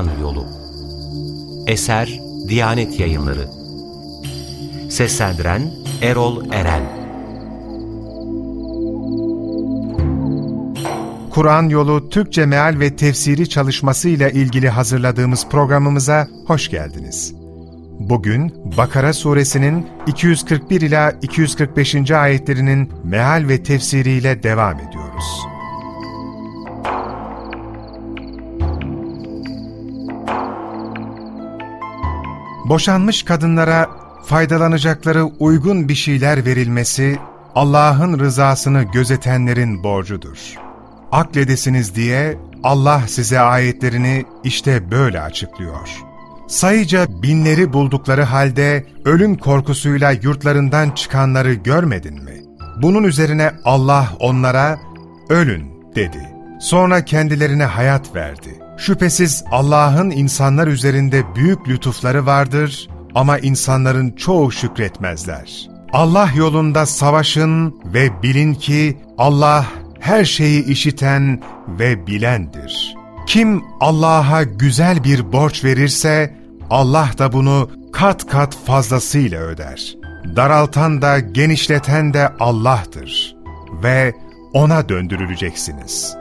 Kur'an Yolu Eser Diyanet Yayınları Seslendiren Erol Eren Kur'an Yolu Türkçe Meal ve Tefsiri çalışması ile ilgili hazırladığımız programımıza hoş geldiniz. Bugün Bakara suresinin 241 ila 245. ayetlerinin meal ve tefsiriyle devam ediyoruz. Boşanmış kadınlara faydalanacakları uygun bir şeyler verilmesi Allah'ın rızasını gözetenlerin borcudur. Akledesiniz diye Allah size ayetlerini işte böyle açıklıyor. Sayıca binleri buldukları halde ölüm korkusuyla yurtlarından çıkanları görmedin mi? Bunun üzerine Allah onlara ölün dedi. Sonra kendilerine hayat verdi. Şüphesiz Allah'ın insanlar üzerinde büyük lütufları vardır ama insanların çoğu şükretmezler. Allah yolunda savaşın ve bilin ki Allah her şeyi işiten ve bilendir. Kim Allah'a güzel bir borç verirse Allah da bunu kat kat fazlasıyla öder. Daraltan da genişleten de Allah'tır ve O'na döndürüleceksiniz.''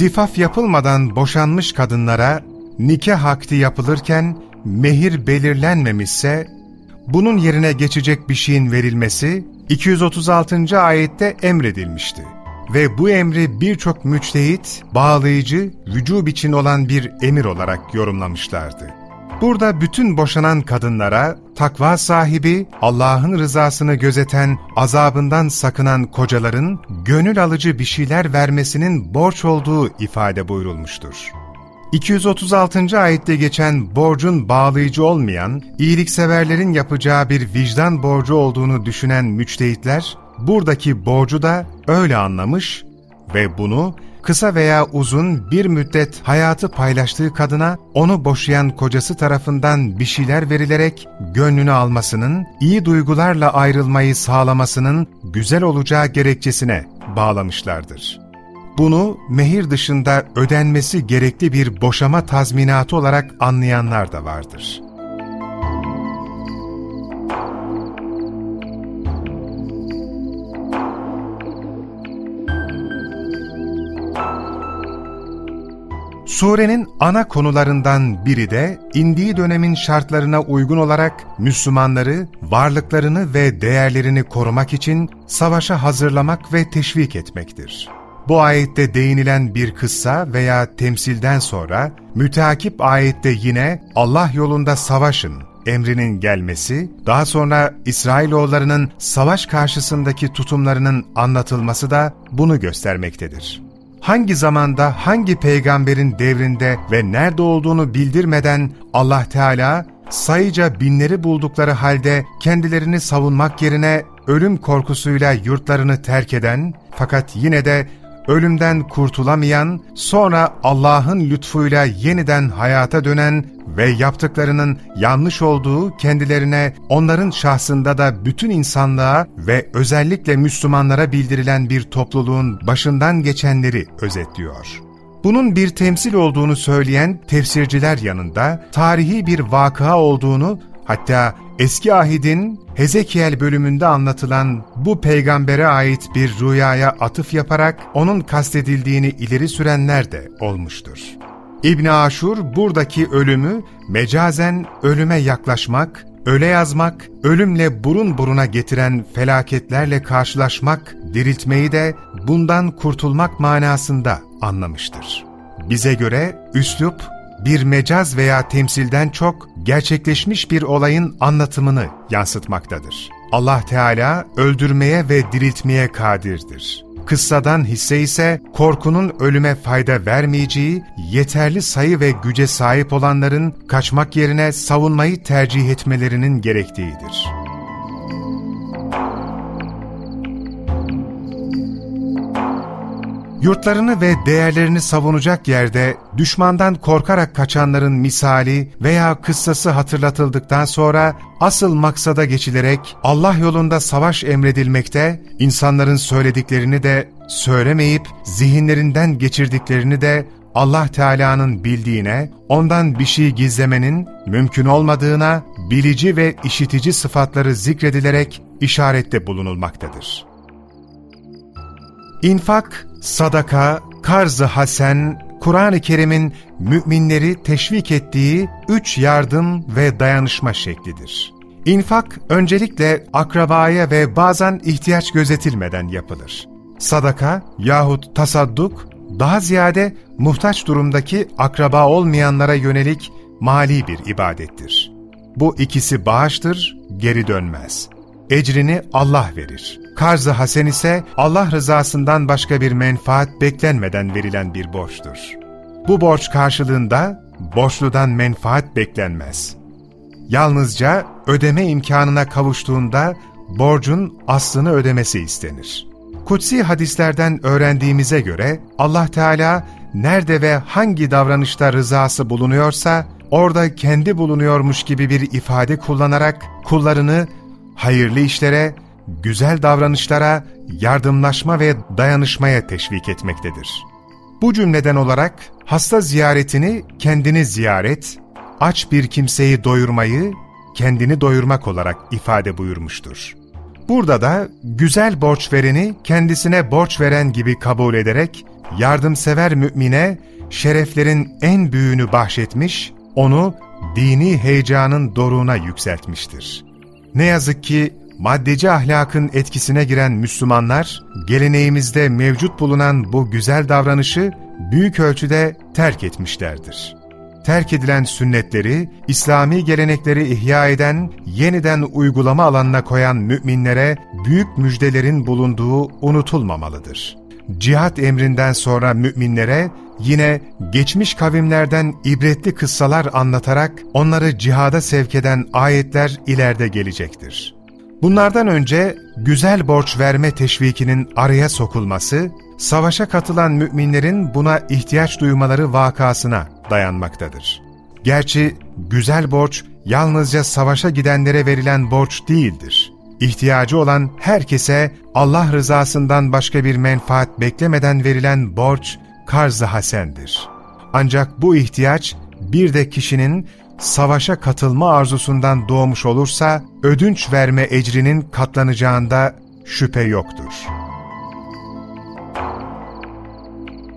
Zifaf yapılmadan boşanmış kadınlara nikah akdi yapılırken mehir belirlenmemişse, bunun yerine geçecek bir şeyin verilmesi 236. ayette emredilmişti. Ve bu emri birçok müçtehit, bağlayıcı, vücub için olan bir emir olarak yorumlamışlardı. Burada bütün boşanan kadınlara takva sahibi, Allah'ın rızasını gözeten, azabından sakınan kocaların gönül alıcı bir şeyler vermesinin borç olduğu ifade buyurulmuştur. 236. ayette geçen borcun bağlayıcı olmayan, iyilikseverlerin yapacağı bir vicdan borcu olduğunu düşünen müçtehitler, buradaki borcu da öyle anlamış ve bunu kısa veya uzun bir müddet hayatı paylaştığı kadına onu boşayan kocası tarafından bir şeyler verilerek gönlünü almasının, iyi duygularla ayrılmayı sağlamasının güzel olacağı gerekçesine bağlamışlardır. Bunu mehir dışında ödenmesi gerekli bir boşama tazminatı olarak anlayanlar da vardır.'' Surenin ana konularından biri de indiği dönemin şartlarına uygun olarak Müslümanları, varlıklarını ve değerlerini korumak için savaşa hazırlamak ve teşvik etmektir. Bu ayette değinilen bir kıssa veya temsilden sonra müteakip ayette yine Allah yolunda savaşın emrinin gelmesi, daha sonra İsrailoğullarının savaş karşısındaki tutumlarının anlatılması da bunu göstermektedir hangi zamanda hangi peygamberin devrinde ve nerede olduğunu bildirmeden Allah Teala sayıca binleri buldukları halde kendilerini savunmak yerine ölüm korkusuyla yurtlarını terk eden fakat yine de ölümden kurtulamayan, sonra Allah'ın lütfuyla yeniden hayata dönen ve yaptıklarının yanlış olduğu kendilerine, onların şahsında da bütün insanlığa ve özellikle Müslümanlara bildirilen bir topluluğun başından geçenleri özetliyor. Bunun bir temsil olduğunu söyleyen tefsirciler yanında tarihi bir vakıa olduğunu hatta eski ahidin Hezekiel bölümünde anlatılan bu peygambere ait bir rüyaya atıf yaparak onun kastedildiğini ileri sürenler de olmuştur. İbn Aşur buradaki ölümü mecazen ölüme yaklaşmak, öle yazmak, ölümle burun buruna getiren felaketlerle karşılaşmak, diriltmeyi de bundan kurtulmak manasında anlamıştır. Bize göre üslup bir mecaz veya temsilden çok gerçekleşmiş bir olayın anlatımını yansıtmaktadır. Allah Teala öldürmeye ve diriltmeye kadirdir. Kıssadan hisse ise korkunun ölüme fayda vermeyeceği, yeterli sayı ve güce sahip olanların kaçmak yerine savunmayı tercih etmelerinin gerektiğidir. Yurtlarını ve değerlerini savunacak yerde düşmandan korkarak kaçanların misali veya kıssası hatırlatıldıktan sonra asıl maksada geçilerek Allah yolunda savaş emredilmekte, insanların söylediklerini de söylemeyip zihinlerinden geçirdiklerini de Allah Teala'nın bildiğine, ondan bir şey gizlemenin mümkün olmadığına, bilici ve işitici sıfatları zikredilerek işarette bulunulmaktadır. İnfak, sadaka, karz-ı hasen, Kur'an-ı Kerim'in müminleri teşvik ettiği üç yardım ve dayanışma şeklidir. İnfak öncelikle akrabaya ve bazen ihtiyaç gözetilmeden yapılır. Sadaka yahut tasadduk daha ziyade muhtaç durumdaki akraba olmayanlara yönelik mali bir ibadettir. Bu ikisi bağıştır, geri dönmez. Ecrini Allah verir. Karz-ı hasen ise Allah rızasından başka bir menfaat beklenmeden verilen bir borçtur. Bu borç karşılığında borçludan menfaat beklenmez. Yalnızca ödeme imkanına kavuştuğunda borcun aslını ödemesi istenir. Kutsi hadislerden öğrendiğimize göre Allah Teala nerede ve hangi davranışta rızası bulunuyorsa orada kendi bulunuyormuş gibi bir ifade kullanarak kullarını hayırlı işlere, güzel davranışlara, yardımlaşma ve dayanışmaya teşvik etmektedir. Bu cümleden olarak hasta ziyaretini kendini ziyaret, aç bir kimseyi doyurmayı kendini doyurmak olarak ifade buyurmuştur. Burada da güzel borç vereni kendisine borç veren gibi kabul ederek yardımsever mümine şereflerin en büyüğünü bahşetmiş, onu dini heyecanın doruğuna yükseltmiştir. Ne yazık ki maddeci ahlakın etkisine giren Müslümanlar, geleneğimizde mevcut bulunan bu güzel davranışı büyük ölçüde terk etmişlerdir. Terk edilen sünnetleri, İslami gelenekleri ihya eden, yeniden uygulama alanına koyan müminlere büyük müjdelerin bulunduğu unutulmamalıdır. Cihat emrinden sonra müminlere yine geçmiş kavimlerden ibretli kıssalar anlatarak onları cihada sevk eden ayetler ileride gelecektir. Bunlardan önce güzel borç verme teşvikinin araya sokulması, savaşa katılan müminlerin buna ihtiyaç duymaları vakasına dayanmaktadır. Gerçi güzel borç yalnızca savaşa gidenlere verilen borç değildir. İhtiyacı olan herkese Allah rızasından başka bir menfaat beklemeden verilen borç karz-ı hasendir. Ancak bu ihtiyaç bir de kişinin savaşa katılma arzusundan doğmuş olursa ödünç verme ecrinin katlanacağında şüphe yoktur.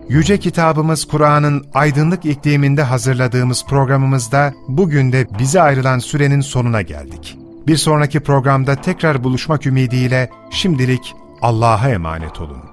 Yüce kitabımız Kur'an'ın aydınlık ikliminde hazırladığımız programımızda bugün de bize ayrılan sürenin sonuna geldik. Bir sonraki programda tekrar buluşmak ümidiyle şimdilik Allah'a emanet olun.